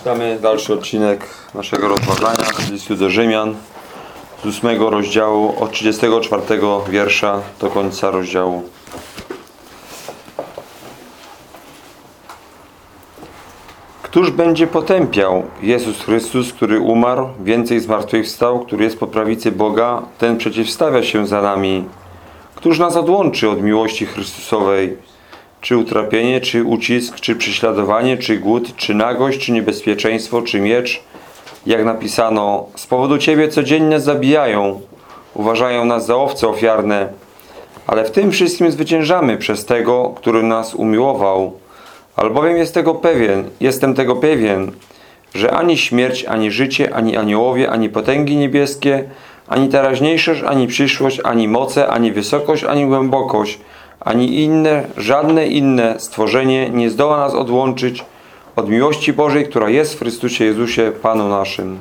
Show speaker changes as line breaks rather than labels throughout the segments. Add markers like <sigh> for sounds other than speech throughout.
Czytamy dalszy odcinek naszego rozważania z listu do Rzymian z 8 rozdziału od 34 wiersza do końca rozdziału. Któż będzie potępiał? Jezus Chrystus, który umarł, więcej zmartwychwstał, który jest po prawicy Boga, ten przeciwstawia się za nami. Któż nas odłączy od miłości Chrystusowej? Czy utrapienie, czy ucisk, czy prześladowanie, czy głód, czy nagość, czy niebezpieczeństwo, czy miecz? Jak napisano, z powodu Ciebie codziennie zabijają, uważają nas za owce ofiarne, ale w tym wszystkim zwyciężamy przez Tego, który nas umiłował. Albowiem jest tego pewien, jestem tego pewien, że ani śmierć, ani życie, ani aniołowie, ani potęgi niebieskie, ani teraźniejszość, ani przyszłość, ani moce, ani wysokość, ani głębokość, ani inne, żadne inne stworzenie nie zdoła nas odłączyć od miłości Bożej, która jest w Chrystusie Jezusie, Panu naszym.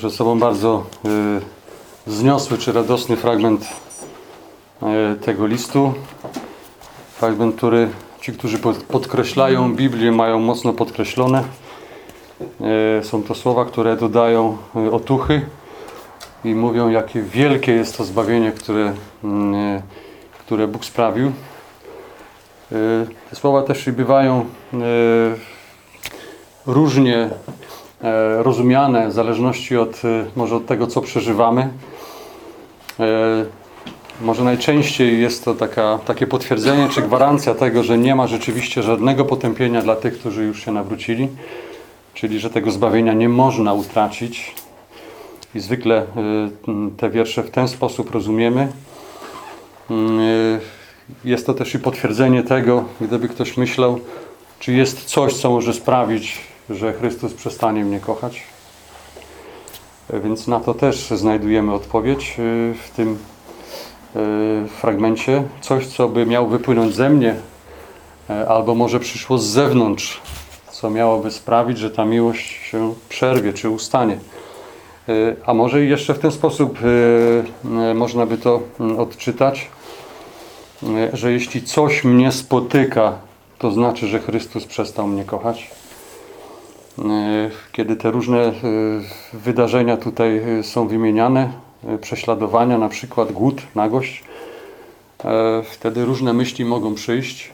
Przed sobą bardzo y, wzniosły czy radosny fragment y, tego listu. Fragment, który ci, którzy pod, podkreślają Biblię, mają mocno podkreślone. Y, są to słowa, które dodają y, otuchy i mówią, jakie wielkie jest to zbawienie, które, y, które Bóg sprawił. Y, te słowa też bywają różnie rozumiane w zależności od, e, może od tego, co przeżywamy. E, Może najczęściej jest to taka, takie potwierdzenie czy gwarancja tego, że nie ma rzeczywiście żadnego potępienia dla tych, którzy już się nawrócili, czyli że tego zbawienia nie można utracić. I zwykle e, te wiersze w ten sposób rozumiemy. Mm, e, Jest to też i potwierdzenie tego, gdyby ktoś myślał, czy jest coś, co może sprawić, że Chrystus przestanie mnie kochać? E, Więc na to też znajdujemy odpowiedź y, w tym y, fragmencie. Coś, co by miało wypłynąć ze mnie, e, albo może przyszło z zewnątrz, co miałoby sprawić, że ta miłość się przerwie czy ustanie. E, A może jeszcze w ten sposób można by to odczytać, że jeśli coś mnie spotyka, to znaczy, że Chrystus przestał mnie kochać. E, Kiedy te różne e, wydarzenia tutaj e, są wymieniane, prześladowania, na przykład głód, nagość, wtedy różne myśli mogą przyjść.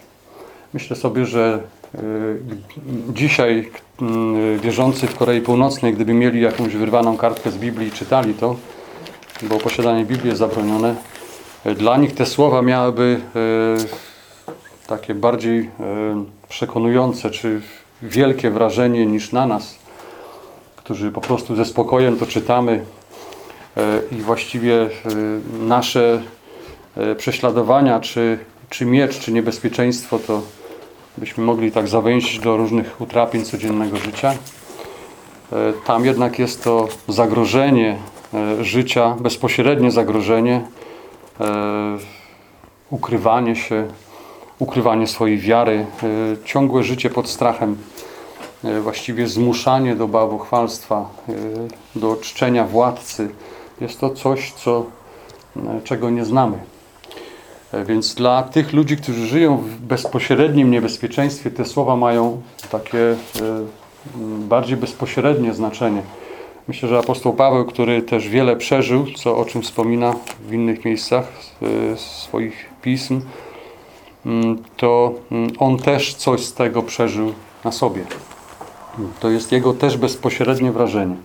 Myślę sobie, że dzisiaj wierzący w Korei Północnej, gdyby mieli jakąś wyrwaną kartkę z Biblii i czytali to, bo posiadanie Biblii jest zabronione, dla nich te słowa miałyby takie bardziej przekonujące, czy wielkie wrażenie niż na nas, którzy po prostu ze spokojem to czytamy e, i właściwie e, nasze e, prześladowania, czy, czy miecz, czy niebezpieczeństwo, to byśmy mogli tak zawęzić do różnych utrapień codziennego życia. Tam jednak jest to zagrożenie życia, bezpośrednie zagrożenie, ukrywanie się, ukrywanie swojej wiary, e, ciągłe życie pod strachem, e, właściwie zmuszanie do bałwochwalstwa, e, do czczenia władcy. Jest to coś, co, czego nie znamy. E, Więc dla tych ludzi, którzy żyją w bezpośrednim niebezpieczeństwie, te słowa mają takie bardziej bezpośrednie znaczenie. Myślę, że apostoł Paweł, który też wiele przeżył, co o czym wspomina w innych miejscach swoich pism, to mm, on też coś z tego przeżył na sobie. To jest jego też bezpośrednie wrażenie.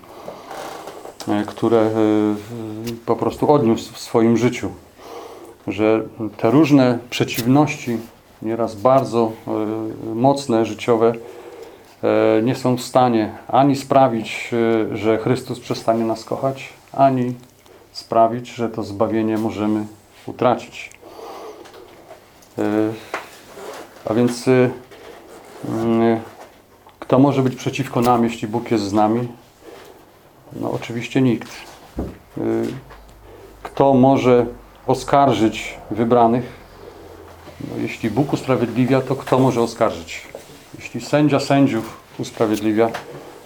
e, które e, po prostu odniósł w swoim życiu. Że te różne przeciwności, nieraz bardzo e, mocne, życiowe, nie są w stanie ani sprawić, że Chrystus przestanie nas kochać, ani sprawić, że to zbawienie możemy utracić. E, A więc e, mm, kto może być przeciwko nam, jeśli Bóg jest z nami? No oczywiście nikt. Y, Kto może oskarżyć wybranych? No, jeśli Bóg usprawiedliwia, to kto może oskarżyć? Jeśli sędzia sędziów usprawiedliwia,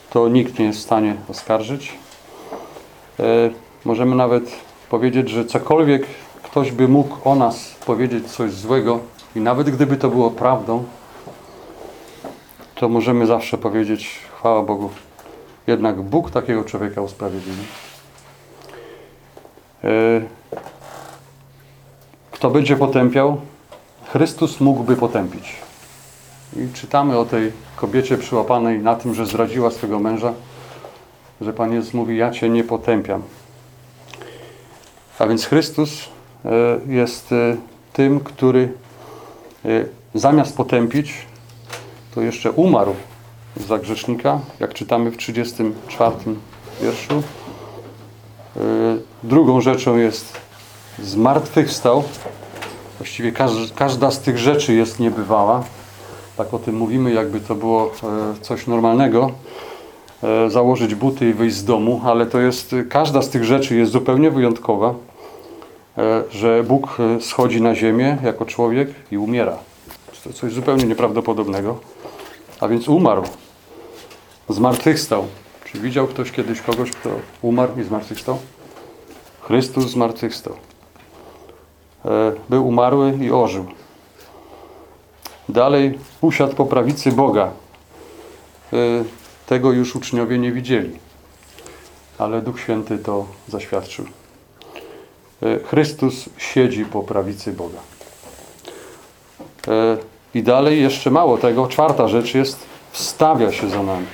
to nikt nie jest w stanie oskarżyć. E, Możemy nawet powiedzieć, że cokolwiek ktoś by mógł o nas powiedzieć coś złego i nawet gdyby to było prawdą, to możemy zawsze powiedzieć, chwała Bogu, jednak Bóg takiego człowieka usprawiedliwi. E, Kto będzie potępiał? Chrystus mógłby potępić. I czytamy o tej kobiecie przyłapanej na tym, że zdradziła swego męża, że Pan Jezus mówi, ja Cię nie potępiam. A więc Chrystus jest e, tym, który e, zamiast potępić, to jeszcze umarł za grzesznika, jak czytamy w 34 wierszu. Drugą rzeczą jest zmartwychwstał. Właściwie każda, z tych rzeczy jest niebywała. Tak o tym mówimy, jakby to było e, coś normalnego. E, Założyć buty i wyjść z domu, ale to jest, każda z tych rzeczy jest zupełnie wyjątkowa, e, że Bóg e, schodzi na ziemię jako człowiek i umiera. To coś zupełnie nieprawdopodobnego. A więc umarł. Zmartwychwstał. Czy widział ktoś kiedyś kogoś, kto umarł i zmartwychwstał? Chrystus zmartwychwstał. E, Był umarły i ożył. Dalej usiadł po prawicy Boga. E, Tego już uczniowie nie widzieli. Ale Duch Święty to zaświadczył. E, Chrystus siedzi po prawicy Boga. E, I dalej jeszcze mało tego. Czwarta rzecz jest wstawia się za nami.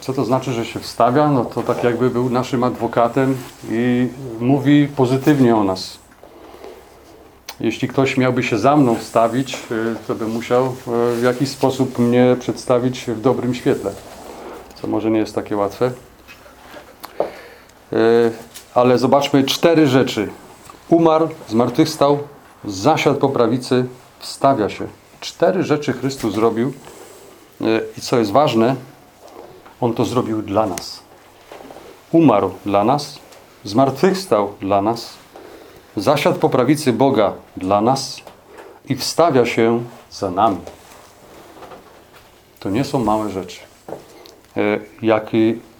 Co to znaczy, że się wstawia? No to tak jakby był naszym adwokatem i mówi pozytywnie o nas. Jeśli ktoś miałby się za mną wstawić, y, to by musiał w jakiś sposób mnie przedstawić w dobrym świetle. Co może nie jest takie łatwe. Ale zobaczmy cztery rzeczy. Umarł, zmartwychwstał, zasiadł po prawicy, wstawia się. Cztery rzeczy Chrystus zrobił y, i co jest ważne, On to zrobił dla nas. Umarł dla nas, zmartwychwstał dla nas, zasiadł po prawicy Boga dla nas i wstawia się za nami. To nie są małe rzeczy. E,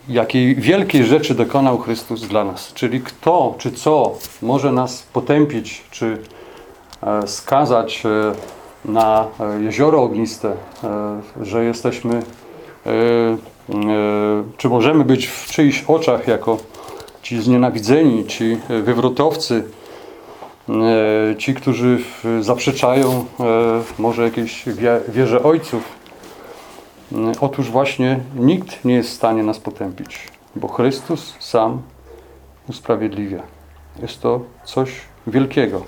Jakiej, wielkiej rzeczy dokonał Chrystus dla nas. Czyli kto czy co może nas potępić, czy e, skazać e, na e, jezioro ogniste, że jesteśmy, czy możemy być w czyichś oczach jako ci znienawidzeni, ci wywrotowcy, ci, którzy zaprzeczają może jakiejś wie- wierze ojców. E, Otóż właśnie nikt nie jest w stanie nas potępić, bo Chrystus sam usprawiedliwia. Jest to coś wielkiego.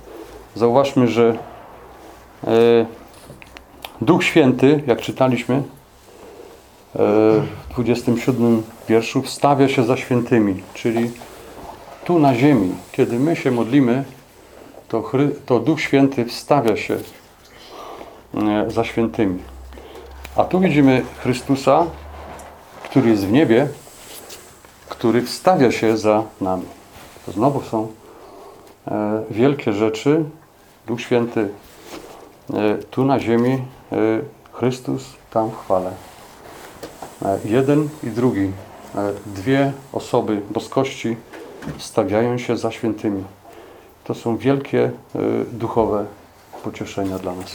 Zauważmy, że e, Duch Święty, jak czytaliśmy e, w 27 wierszu, wstawia się za świętymi, czyli tu na ziemi, kiedy my się modlimy, to, to Duch Święty wstawia się e, za świętymi. A tu widzimy Chrystusa, który jest w niebie, który wstawia się za nami. To znowu są e, wielkie rzeczy. Duch Święty e, tu na ziemi, e, Chrystus tam w chwale. Jeden i drugi, dwie osoby boskości stawiają się za świętymi. To są wielkie duchowe pocieszenia dla nas.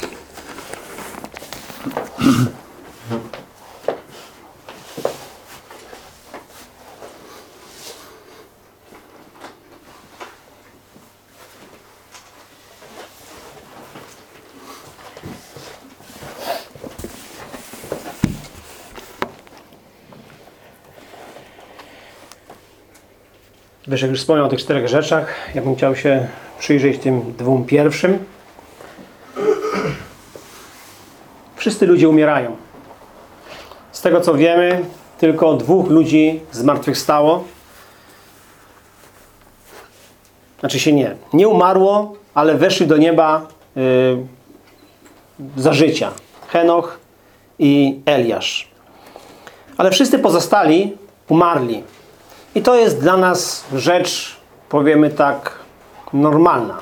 Wyszek już wspomniał o tych czterech rzeczach. Ja bym chciał się przyjrzeć tym dwóm pierwszym. Wszyscy ludzie umierają. Tego co wiemy, tylko dwóch ludzi zmartwychwstało. Znaczy się nie. Nie umarło, ale weszli do nieba y, za życia. Henoch i Eliasz. Ale wszyscy pozostali umarli. I to jest dla nas rzecz, powiemy tak, normalna.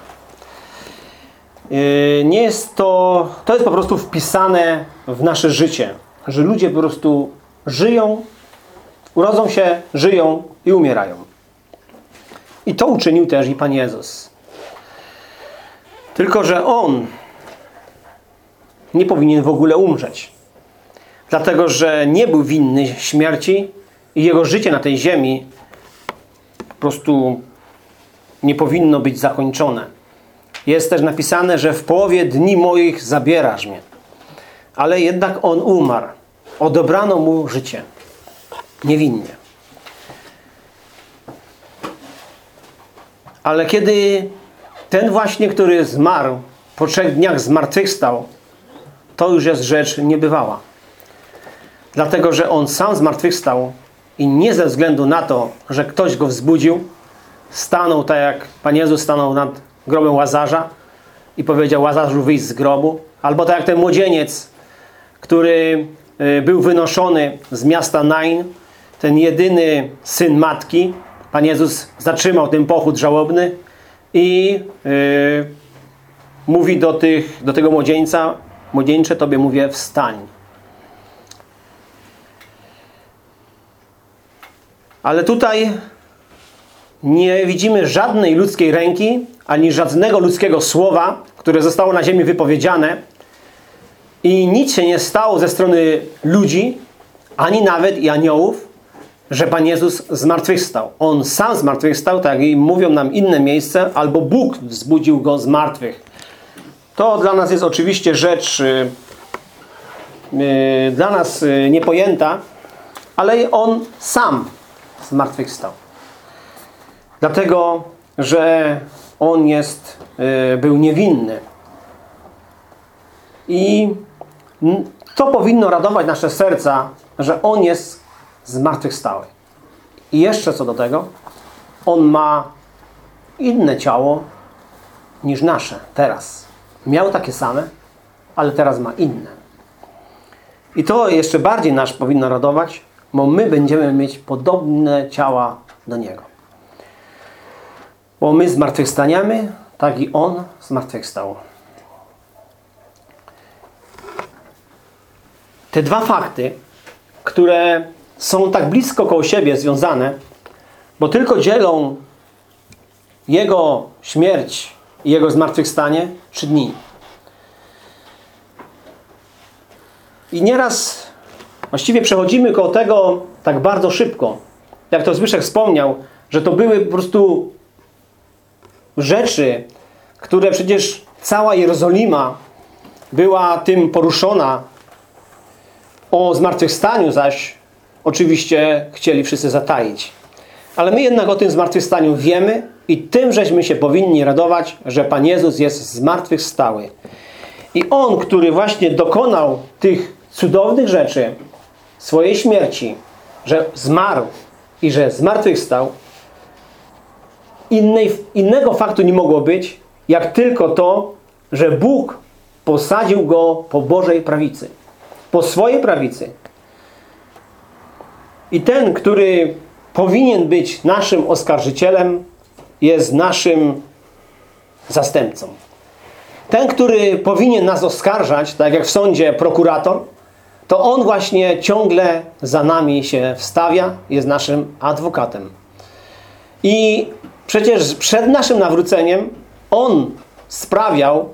Yy, Nie jest to, to jest po prostu wpisane w nasze życie, że ludzie po prostu żyją, urodzą się, żyją i umierają. I to uczynił też i Pan Jezus. Tylko, że On nie powinien w ogóle umrzeć. Dlatego, że nie był winny śmierci i Jego życie na tej ziemi po prostu nie powinno być zakończone. Jest też napisane, że w połowie dni moich zabierasz mnie. Ale jednak On umarł. Odebrano Mu życie. Niewinnie. Ale kiedy ten właśnie, który zmarł, po trzech dniach zmartwychwstał, to już jest rzecz niebywała. Dlatego, że On sam zmartwychwstał i nie ze względu na to, że ktoś Go wzbudził, stanął tak jak Pan Jezus stanął nad grobem Łazarza i powiedział Łazarzu wyjść z grobu. Albo tak jak ten młodzieniec, który y, był wynoszony z miasta Nain, ten jedyny syn matki. Pan Jezus zatrzymał ten pochód żałobny i y, mówi do, tych, do tego młodzieńca, młodzieńcze tobie mówię wstań. Ale tutaj nie widzimy żadnej ludzkiej ręki, ani żadnego ludzkiego słowa, które zostało na ziemi wypowiedziane i nic się nie stało ze strony ludzi, ani nawet i aniołów, że Pan Jezus zmartwychwstał. On sam zmartwychwstał, tak i mówią nam inne miejsca, albo Bóg wzbudził Go z martwych. To dla nas jest oczywiście rzecz yy, dla nas yy, niepojęta, ale On sam zmartwychwstał. Dlatego, że On jest, yy, był niewinny. I to powinno radować nasze serca, że On jest zmartwychwstały. I jeszcze co do tego, On ma inne ciało niż nasze teraz. Miał takie same, ale teraz ma inne. I to jeszcze bardziej nas powinno radować, bo my będziemy mieć podobne ciała do Niego. Bo my zmartwychwstaniemy, tak i On zmartwychwstał. Te dwa fakty, które są tak blisko koło siebie związane, bo tylko dzielą Jego śmierć i Jego zmartwychwstanie trzy dni. I nieraz właściwie przechodzimy koło tego tak bardzo szybko. Jak to Zbyszek wspomniał, że to były po prostu rzeczy, które przecież cała Jerozolima była tym poruszona. O zmartwychwstaniu zaś oczywiście chcieli wszyscy zataić. Ale my jednak o tym zmartwychwstaniu wiemy i tym żeśmy się powinni radować, że Pan Jezus jest zmartwychwstały. I On, który właśnie dokonał tych cudownych rzeczy, swojej śmierci, że zmarł i że zmartwychwstał, innej, innego faktu nie mogło być, jak tylko to, że Bóg posadził Go po Bożej prawicy. Po swojej prawicy. I ten, który powinien być naszym oskarżycielem, jest naszym zastępcą. Ten, który powinien nas oskarżać, tak jak w sądzie prokurator, to on właśnie ciągle za nami się wstawia, jest naszym adwokatem. I przecież przed naszym nawróceniem on sprawiał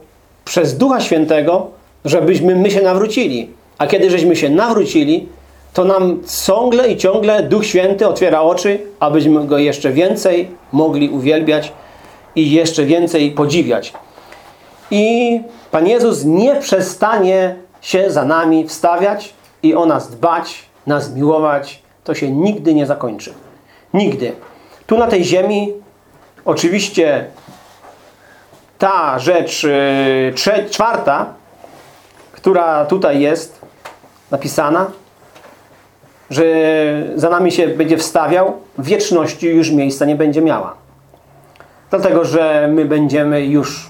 przez Ducha Świętego, żebyśmy my się nawrócili. A kiedy żeśmy się nawrócili, to nam ciągle i ciągle Duch Święty otwiera oczy, abyśmy Go jeszcze więcej mogli uwielbiać i jeszcze więcej podziwiać. I Pan Jezus nie przestanie się za nami wstawiać i o nas dbać, nas miłować. To się nigdy nie zakończy. Nigdy. Tu na tej ziemi oczywiście ta rzecz trze- czwarta, która tutaj jest napisana, że za nami się będzie wstawiał, w wieczności już miejsca nie będzie miała. Dlatego, że my będziemy już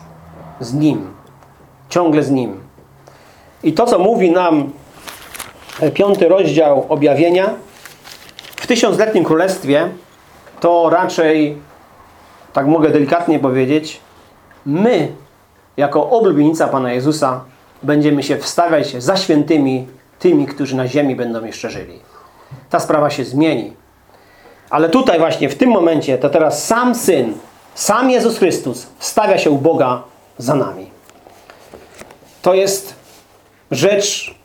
z Nim. Ciągle z Nim. I to, co mówi nam piąty rozdział objawienia, w tysiącletnim królestwie to raczej, tak mogę delikatnie powiedzieć, my, jako oblubienica Pana Jezusa, będziemy się wstawiać za świętymi tymi, którzy na ziemi będą jeszcze żyli. Ta sprawa się zmieni. Ale tutaj właśnie, w tym momencie, to teraz sam Syn, sam Jezus Chrystus wstawia się u Boga za nami. To jest rzecz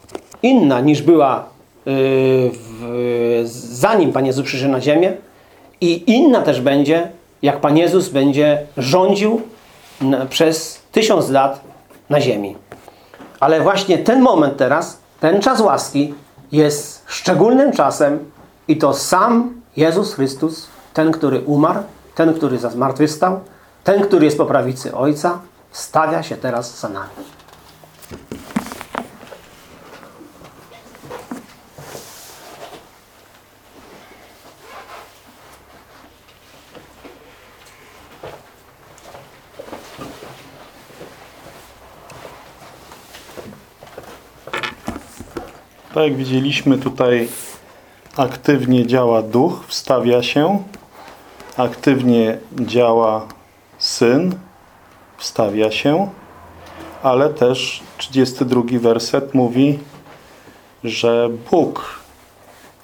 inna niż była yy, w, zanim Pan Jezus przyszedł na ziemię i inna też będzie, jak Pan Jezus będzie rządził przez tysiąc lat na ziemi. Ale właśnie ten moment teraz, ten czas łaski jest szczególnym czasem i to sam Jezus Chrystus, ten, który umarł, ten, który zmartwychwstał, ten, który jest po prawicy Ojca, stawia się teraz za nami.
Tak jak widzieliśmy tutaj aktywnie działa duch, wstawia się, aktywnie działa syn, wstawia się, ale też 32 werset mówi, że Bóg,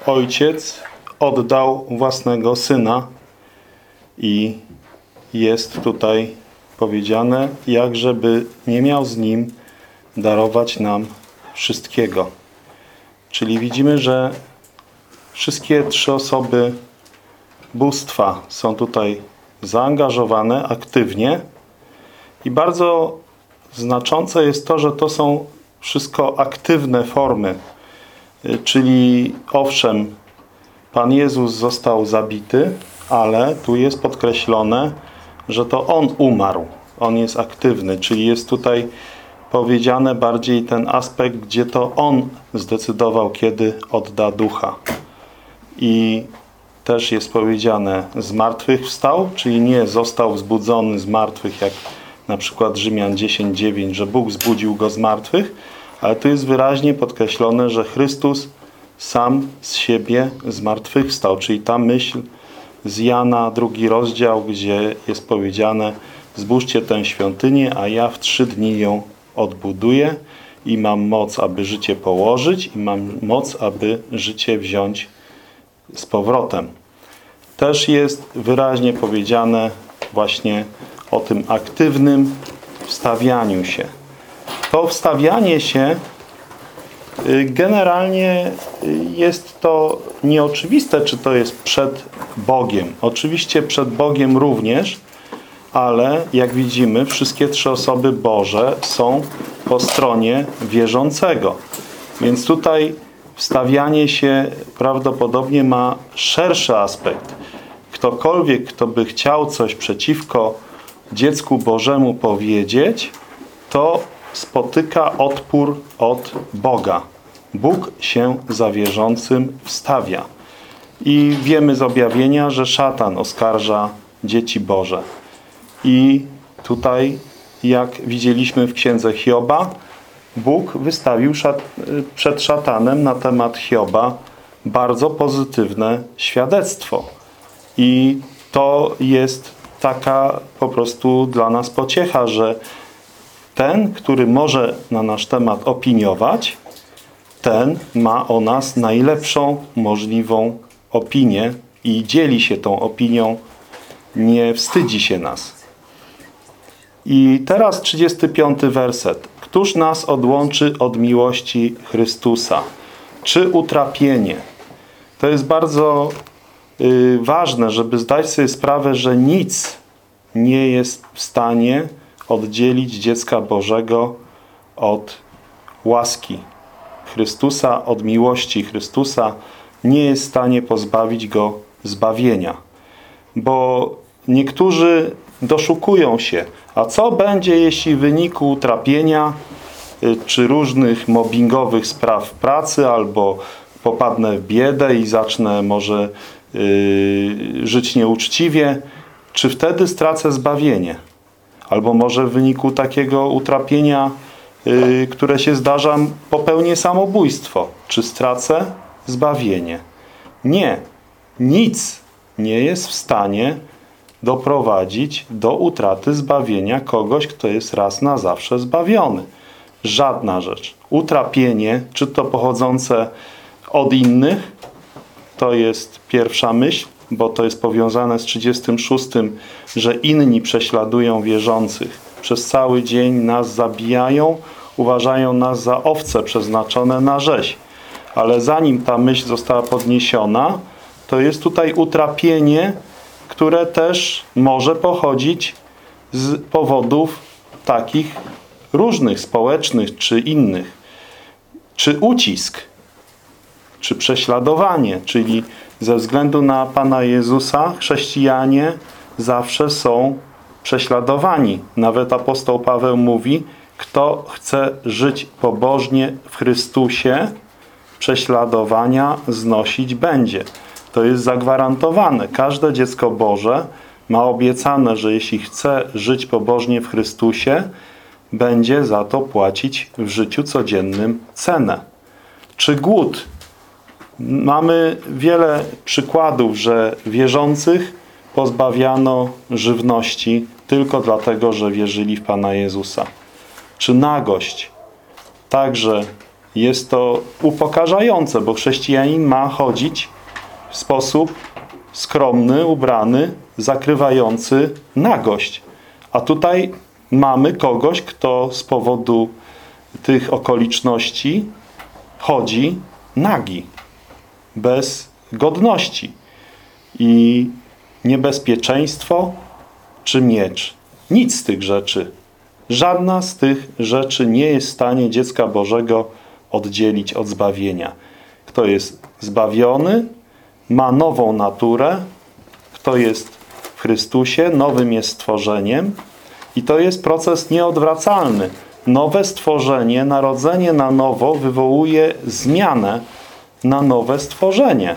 Ojciec, oddał własnego Syna i jest tutaj powiedziane, jak żeby nie miał z Nim darować nam wszystkiego. Czyli widzimy, że wszystkie trzy osoby bóstwa są tutaj zaangażowane aktywnie i bardzo znaczące jest to, że to są wszystko aktywne formy. Y, Czyli owszem, Pan Jezus został zabity, ale tu jest podkreślone, że to On umarł. On jest aktywny, czyli jest tutaj powiedziane bardziej ten aspekt, gdzie to On zdecydował, kiedy odda ducha. I też jest powiedziane zmartwychwstał, czyli nie został wzbudzony z martwych, jak na przykład Rzymian 10:9, że Bóg zbudził go z martwych, ale tu jest wyraźnie podkreślone, że Chrystus sam z siebie zmartwychwstał, czyli ta myśl z Jana, drugi rozdział, gdzie jest powiedziane zbóżcie tę świątynię, a ja w trzy dni ją odbuduję i mam moc, aby życie położyć i mam moc, aby życie wziąć z powrotem. Też jest wyraźnie powiedziane właśnie o tym aktywnym wstawianiu się. To wstawianie się y, generalnie y, jest to nieoczywiste, czy to jest przed Bogiem. Oczywiście przed Bogiem również, ale jak widzimy, wszystkie trzy osoby Boże są po stronie wierzącego. Więc tutaj wstawianie się prawdopodobnie ma szerszy aspekt. Ktokolwiek, kto by chciał coś przeciwko dziecku Bożemu powiedzieć, to spotyka odpór od Boga. Bóg się za wierzącym wstawia. I wiemy z objawienia, że szatan oskarża dzieci Boże. I tutaj, jak widzieliśmy w księdze Hioba, Bóg wystawił szat przed szatanem na temat Hioba bardzo pozytywne świadectwo. I to jest taka po prostu dla nas pociecha, że ten, który może na nasz temat opiniować, ten ma o nas najlepszą możliwą opinię i dzieli się tą opinią, nie wstydzi się nas. I teraz 35 werset. Któż nas odłączy od miłości Chrystusa? Czy utrapienie? To jest bardzo y, ważne, żeby zdać sobie sprawę, że nic nie jest w stanie oddzielić dziecka Bożego od łaski Chrystusa, od miłości Chrystusa. Nie jest w stanie pozbawić go zbawienia. bo niektórzy doszukują się, a co będzie, jeśli w wyniku utrapienia y, czy różnych mobbingowych spraw pracy albo popadnę w biedę i zacznę może y, żyć nieuczciwie, czy wtedy stracę zbawienie? Albo może w wyniku takiego utrapienia, y, które się zdarza, popełnię samobójstwo. Czy stracę zbawienie? Nie. Nic nie jest w stanie doprowadzić do utraty zbawienia kogoś, kto jest raz na zawsze zbawiony. Żadna rzecz. Utrapienie, czy to pochodzące od innych, to jest pierwsza myśl, bo to jest powiązane z 36, że inni prześladują wierzących. Przez cały dzień nas zabijają, uważają nas za owce przeznaczone na rzeź. Ale zanim ta myśl została podniesiona, to jest tutaj utrapienie, które też może pochodzić z powodów takich różnych, społecznych czy innych. Czy ucisk, czy prześladowanie, czyli ze względu na Pana Jezusa chrześcijanie zawsze są prześladowani. Nawet apostoł Paweł mówi, kto chce żyć pobożnie w Chrystusie, prześladowania znosić będzie. To jest zagwarantowane. Każde dziecko Boże ma obiecane, że jeśli chce żyć pobożnie w Chrystusie, będzie za to płacić w życiu codziennym cenę. Czy głód? Mamy wiele przykładów, że wierzących pozbawiano żywności tylko dlatego, że wierzyli w Pana Jezusa. Czy nagość? Także jest to upokarzające, bo chrześcijanin ma chodzić w sposób skromny, ubrany, zakrywający nagość. A tutaj mamy kogoś, kto z powodu tych okoliczności chodzi nagi, bez godności. I niebezpieczeństwo czy miecz. Nic z tych rzeczy. Żadna z tych rzeczy nie jest w stanie dziecka Bożego oddzielić od zbawienia. Kto jest zbawiony, ma nową naturę, kto jest w Chrystusie, nowym jest stworzeniem i to jest proces nieodwracalny. Nowe stworzenie, narodzenie na nowo wywołuje zmianę na nowe stworzenie.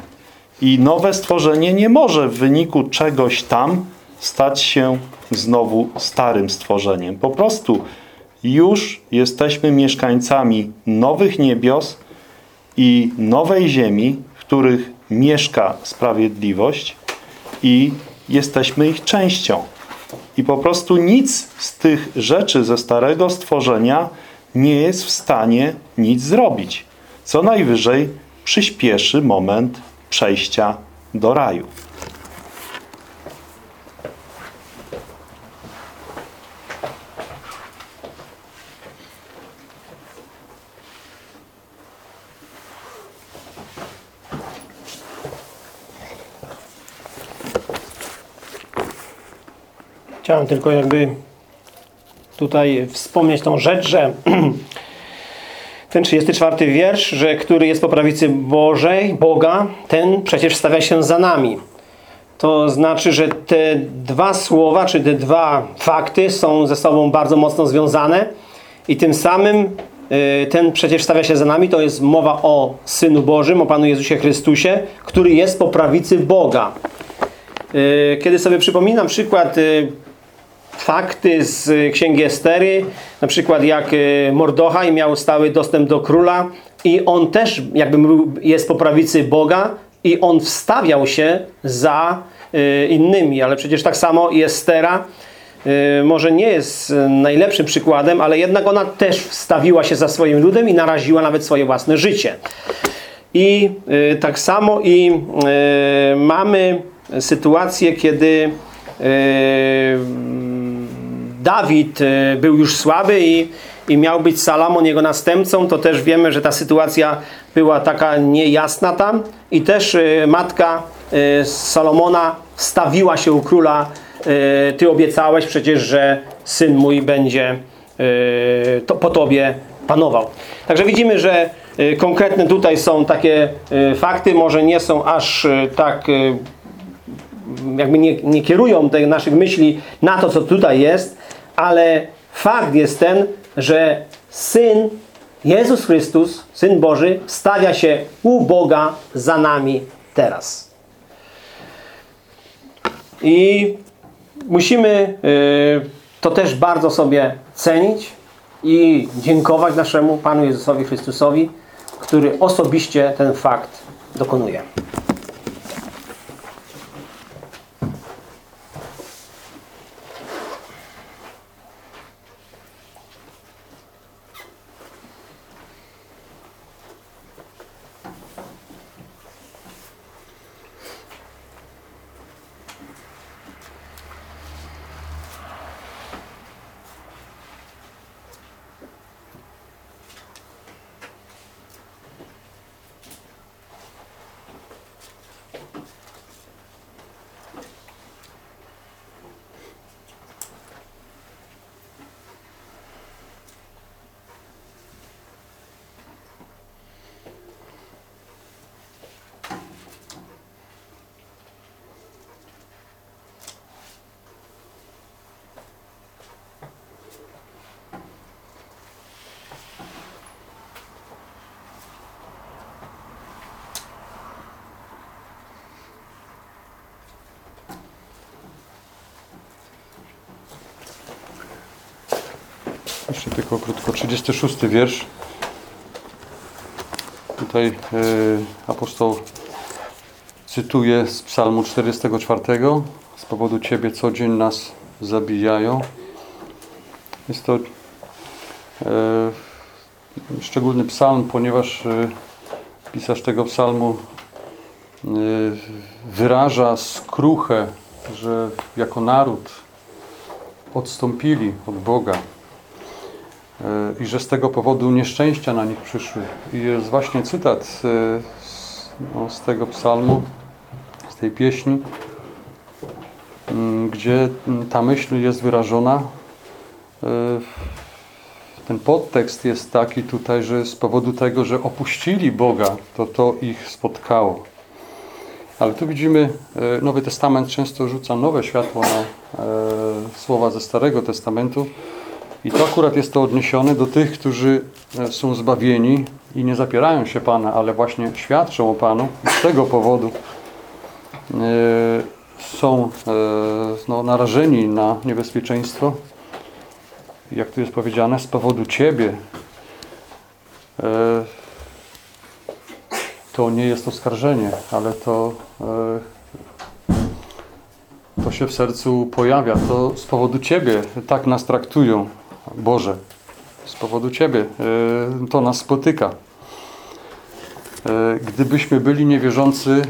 I nowe stworzenie nie może w wyniku czegoś tam stać się znowu starym stworzeniem. Po prostu już jesteśmy mieszkańcami nowych niebios i nowej ziemi, w których mieszka sprawiedliwość i jesteśmy ich częścią. I po prostu nic z tych rzeczy ze starego stworzenia nie jest w stanie nic zrobić. Co najwyżej przyspieszy moment przejścia do raju.
Chciałem tylko jakby tutaj wspomnieć tą rzecz, że <clears throat> ten 34 wiersz, że który jest po prawicy Bożej, Boga, ten przecież stawia się za nami. To znaczy, że te dwa słowa, czy te dwa fakty są ze sobą bardzo mocno związane i tym samym y, ten przecież stawia się za nami, to jest mowa o Synu Bożym, o Panu Jezusie Chrystusie, który jest po prawicy Boga. Y, Kiedy sobie przypominam przykład y, fakty z Księgi Estery, na przykład jak y, Mordochaj miał stały dostęp do króla i on też jakby jest po prawicy Boga i on wstawiał się za y, innymi, ale przecież tak samo i Estera y, może nie jest y, najlepszym przykładem, ale jednak ona też wstawiła się za swoim ludem i naraziła nawet swoje własne życie. I y, tak samo i y, mamy sytuację, kiedy y, Dawid y, był już słaby i, i miał być Salomon jego następcą, to też wiemy, że ta sytuacja była taka niejasna tam i też y, matka y, Salomona stawiła się u króla ty obiecałeś przecież, że syn mój będzie to, po tobie panował. Także widzimy, że konkretne tutaj są takie fakty, może nie są aż tak jakby nie, nie kierują tych naszych myśli na to, co tutaj jest, ale fakt jest ten, że Syn Jezus Chrystus, Syn Boży, stawia się u Boga za nami teraz. I musimy y, to też bardzo sobie cenić i dziękować naszemu Panu Jezusowi Chrystusowi, który osobiście ten fakt dokonuje.
Jeszcze tylko krótko, 36 wiersz. Tutaj e, apostoł cytuje z psalmu 44. Z powodu Ciebie co dzień nas zabijają. Jest to e, szczególny psalm, ponieważ e, pisarz tego psalmu wyraża skruchę, że jako naród odstąpili od Boga i że z tego powodu nieszczęścia na nich przyszły. I jest właśnie cytat e, z, no, z tego psalmu, z tej pieśni, m, gdzie m, ta myśl jest wyrażona. E, Ten podtekst jest taki tutaj, że z powodu tego, że opuścili Boga, to to ich spotkało. Ale tu widzimy, Nowy Testament często rzuca nowe światło na słowa ze Starego Testamentu. I to akurat jest to odniesione do tych, którzy e, są zbawieni i nie zapierają się Pana, ale właśnie świadczą o Panu. Z tego powodu e, są e, no, narażeni na niebezpieczeństwo. Jak tu jest powiedziane, z powodu Ciebie to nie jest oskarżenie, ale to, to się w sercu pojawia. To z powodu Ciebie tak nas traktują, Boże. Z powodu Ciebie e, to nas spotyka. E, Gdybyśmy byli niewierzący,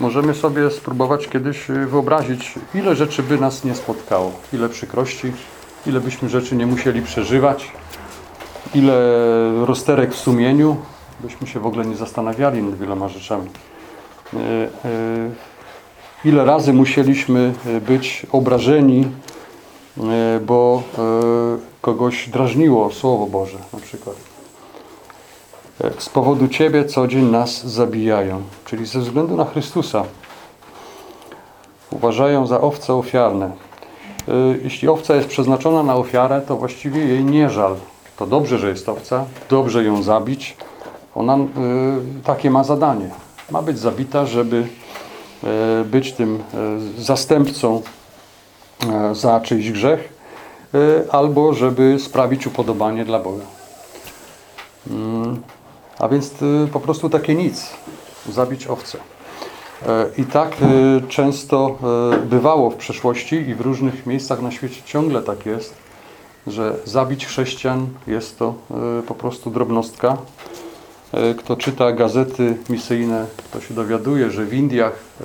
możemy sobie spróbować kiedyś e, wyobrazić, ile rzeczy by nas nie spotkało, ile przykrości, ile byśmy rzeczy nie musieli przeżywać, ile rozterek w sumieniu, byśmy się w ogóle nie zastanawiali nad wieloma rzeczami. Ile razy musieliśmy być obrażeni, bo e, kogoś drażniło Słowo Boże na przykład. E, Z powodu Ciebie co dzień nas zabijają, czyli ze względu na Chrystusa. Uważają za owce ofiarne. E, Jeśli owca jest przeznaczona na ofiarę, to właściwie jej nie żal. To dobrze, że jest owca, dobrze ją zabić. Ona e, takie ma zadanie. Ma być zabita, żeby e, być tym e, zastępcą e, za czyjś grzech, e, albo żeby sprawić upodobanie dla Boga. Mm, A więc e, po prostu takie nic, zabić owcę. E, I tak e, często e, bywało w przeszłości i w różnych miejscach na świecie ciągle tak jest, że zabić chrześcijan jest to e, po prostu drobnostka. E, Kto czyta gazety misyjne, to się dowiaduje, że w Indiach e,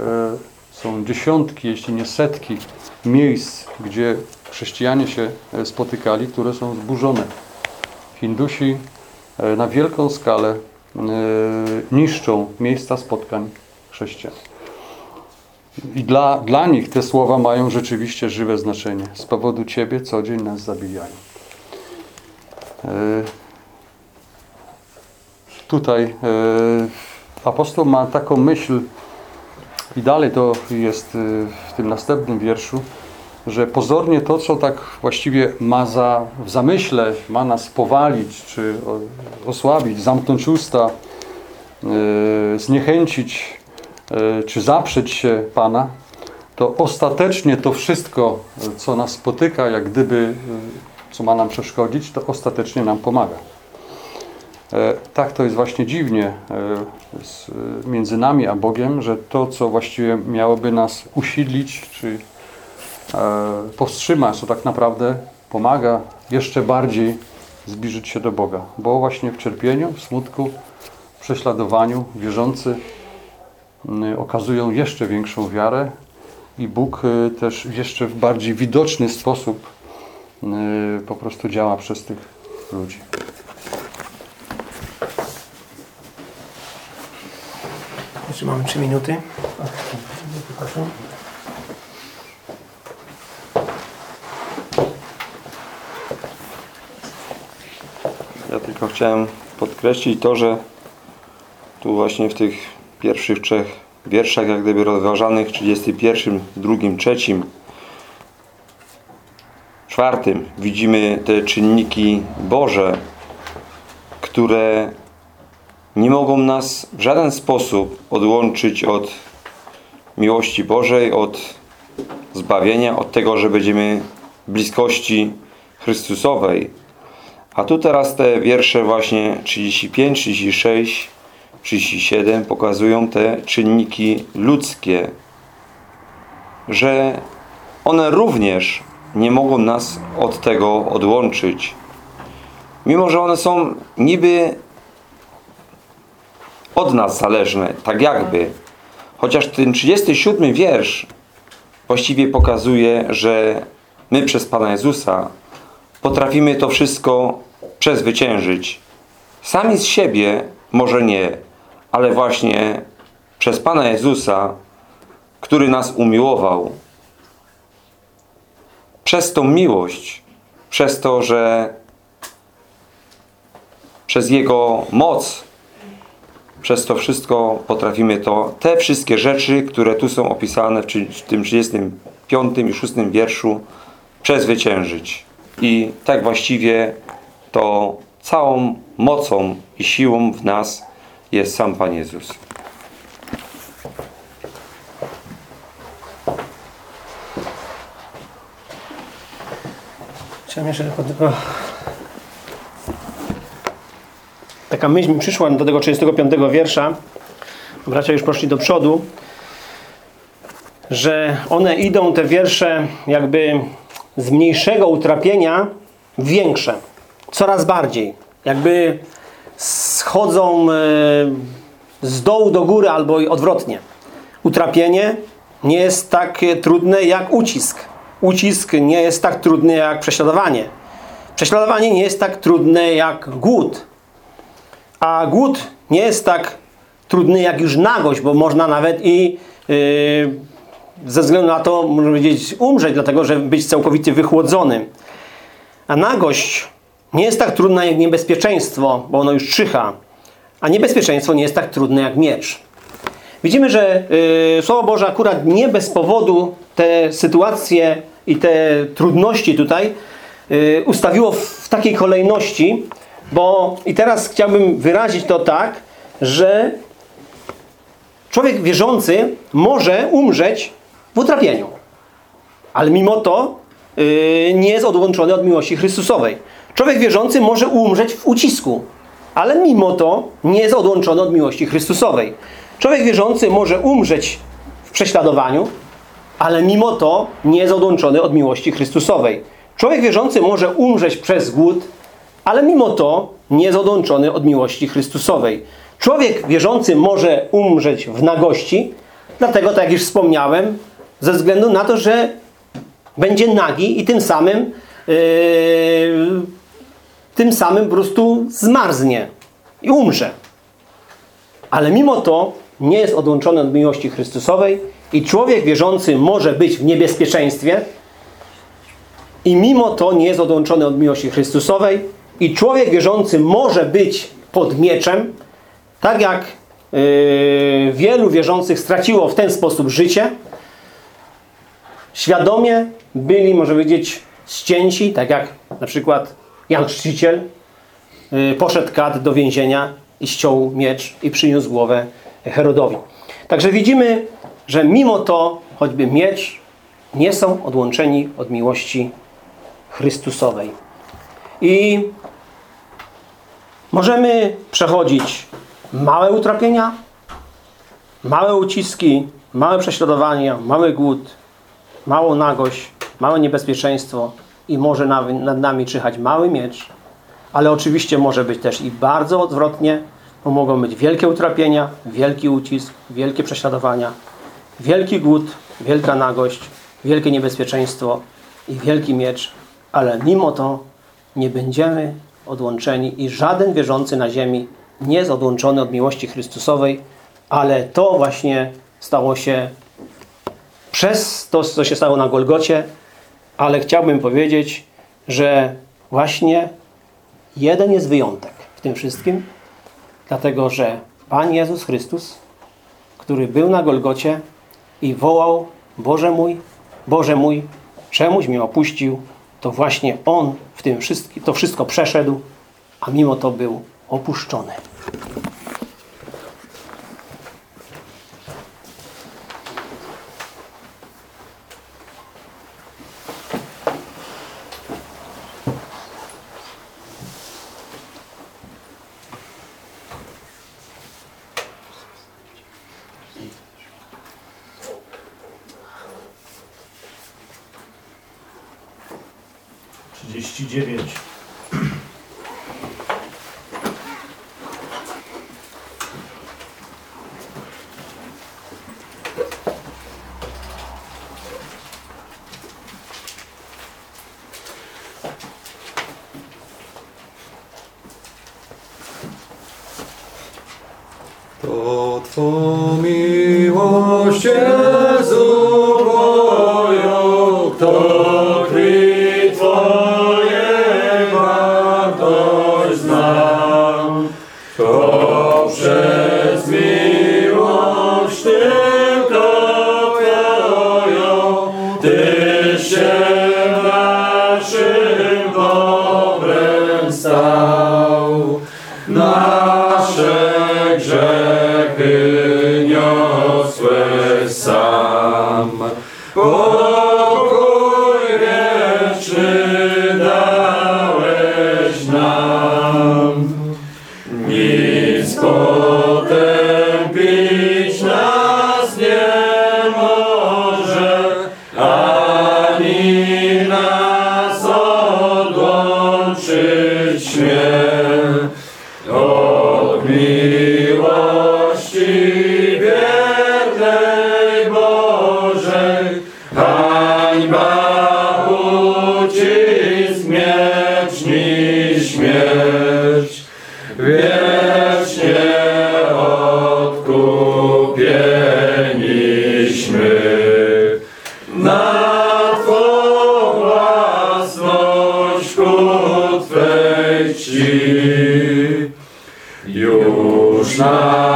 są dziesiątki, jeśli nie setki miejsc, gdzie chrześcijanie się e, spotykali, które są zburzone. Hindusi e, na wielką skalę e, niszczą miejsca spotkań chrześcijan. I dla, dla nich te słowa mają rzeczywiście żywe znaczenie. Z powodu Ciebie co dzień nas zabijają. Tutaj apostoł ma taką myśl, I dalej to jest y, w tym następnym wierszu, że pozornie to, co tak właściwie ma za, w zamyśle, ma nas powalić, czy osłabić, zamknąć usta, y, zniechęcić, y, czy zaprzeć się Pana, to ostatecznie to wszystko, co nas spotyka, jak gdyby, co ma nam przeszkodzić, to ostatecznie nam pomaga. E, Tak to jest właśnie dziwnie e, między nami a Bogiem, że to, co właściwie miałoby nas usidlić czy e, powstrzymać, to tak naprawdę pomaga jeszcze bardziej zbliżyć się do Boga. Bo właśnie w cierpieniu, w smutku, w prześladowaniu wierzący okazują jeszcze większą wiarę i Bóg też jeszcze w bardziej widoczny sposób po prostu działa przez tych ludzi.
Jeszcze mamy 3 minuty.
Ja tylko chciałem podkreślić to, że tu właśnie w tych pierwszych trzech wierszach, jak gdyby rozważanych, 31, 2, 3, czwartym, widzimy te czynniki Boże, które nie mogą nas w żaden sposób odłączyć od miłości Bożej, od zbawienia, od tego, że będziemy w bliskości Chrystusowej. A tu teraz te wiersze właśnie 35, 36, 37 pokazują te czynniki ludzkie, że one również nie mogą nas od tego odłączyć. Mimo, że one są niby od nas zależne, tak jakby. Chociaż ten 37 wiersz właściwie pokazuje, że my przez Pana Jezusa potrafimy to wszystko przezwyciężyć. Sami z siebie może nie, ale właśnie przez Pana Jezusa, który nas umiłował. Przez tą miłość, przez to, że przez Jego moc, przez to wszystko potrafimy to, te wszystkie rzeczy, które tu są opisane w tym 35 i 6 wierszu, przezwyciężyć. I tak właściwie to całą mocą i siłą w nas jest sam Pan Jezus.
Chciałem jeszcze tylko, tylko... Taka myśl mi przyszła do tego 35 wiersza. Bracia już poszli do przodu. Że one idą, te wiersze, jakby z mniejszego utrapienia w większe. Coraz bardziej. Jakby schodzą e, z dołu do góry albo odwrotnie. Utrapienie nie jest tak trudne jak ucisk. Ucisk nie jest tak trudny jak prześladowanie. Prześladowanie nie jest tak trudne jak głód. A głód nie jest tak trudny jak już nagość, bo można nawet i yy, ze względu na to, można powiedzieć, umrzeć, dlatego że być całkowicie wychłodzonym. A nagość nie jest tak trudna jak niebezpieczeństwo, bo ono już czyha. A niebezpieczeństwo nie jest tak trudne jak miecz. Widzimy, że y, Słowo Boże akurat nie bez powodu te sytuacje i te trudności tutaj y, ustawiło w, w takiej kolejności, bo i teraz chciałbym wyrazić to tak, że człowiek wierzący może umrzeć w utrapieniu, ale mimo to y, nie jest odłączony od miłości Chrystusowej. Człowiek wierzący może umrzeć w ucisku, ale mimo to nie jest odłączony od miłości Chrystusowej. Człowiek wierzący może umrzeć w prześladowaniu, ale mimo to nie jest odłączony od miłości Chrystusowej. Człowiek wierzący może umrzeć przez głód, ale mimo to nie jest odłączony od miłości Chrystusowej. Człowiek wierzący może umrzeć w nagości, dlatego, tak jak już wspomniałem, ze względu na to, że będzie nagi i tym samym yy, tym samym po prostu zmarznie i umrze. Ale mimo to nie jest odłączony od miłości Chrystusowej i człowiek wierzący może być w niebezpieczeństwie i mimo to nie jest odłączony od miłości Chrystusowej i człowiek wierzący może być pod mieczem, tak jak yy, wielu wierzących straciło w ten sposób życie. Świadomie byli, może powiedzieć, ścięci, tak jak na przykład Jan Chrzciciel yy, poszedł kat do więzienia i ściął miecz i przyniósł głowę Herodowi. Także widzimy, że mimo to, choćby miecz, nie są odłączeni od miłości Chrystusowej. I możemy przechodzić małe utrapienia, małe uciski, małe prześladowania, mały głód, małą nagość, małe niebezpieczeństwo i może nad nami czyhać mały miecz, ale oczywiście może być też i bardzo odwrotnie, bo mogą być wielkie utrapienia, wielki ucisk, wielkie prześladowania, wielki głód, wielka nagość, wielkie niebezpieczeństwo i wielki miecz, ale mimo to nie będziemy odłączeni i żaden wierzący na ziemi nie jest odłączony od miłości Chrystusowej, ale to właśnie stało się przez to, co się stało na Golgocie, ale chciałbym powiedzieć, że właśnie jeden jest wyjątek w tym wszystkim, dlatego że Pan Jezus Chrystus, który był na Golgocie i wołał Boże mój, Boże mój, czemuś mnie opuścił, to właśnie On w tym wszystkim, to wszystko przeszedł, a mimo to był opuszczony.
Odkupieniśmy. Na Twą własność ku Twej czci. Już należy